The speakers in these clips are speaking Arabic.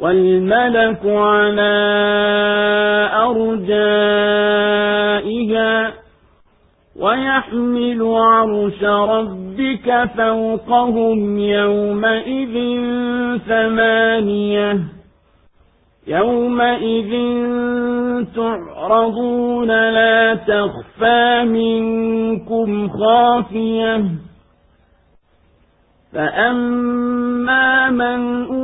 والملك على أرجائها ويحمل عرش ربك فوقهم يومئذ ثمانية. يومئذ تعرضون لا تخفى منكم خافية. فأما من أوتي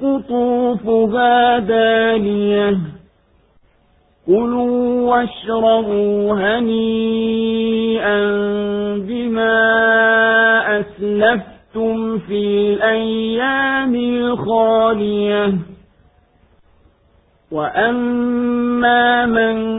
قطوفها دانية. كلوا واشربوا هنيئا بما أسلفتم في الأيام الخالية. وأما من